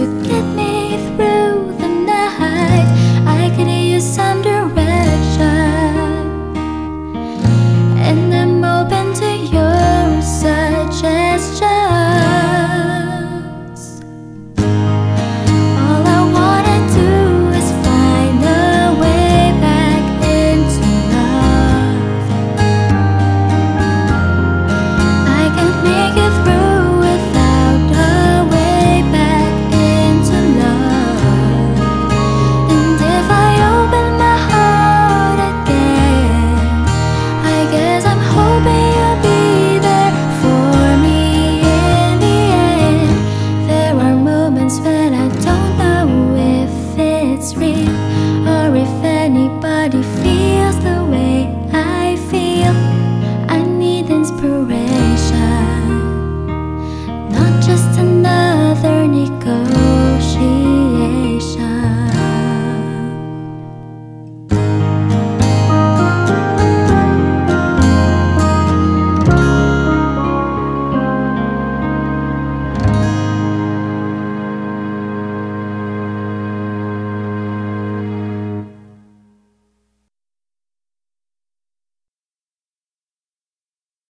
to get me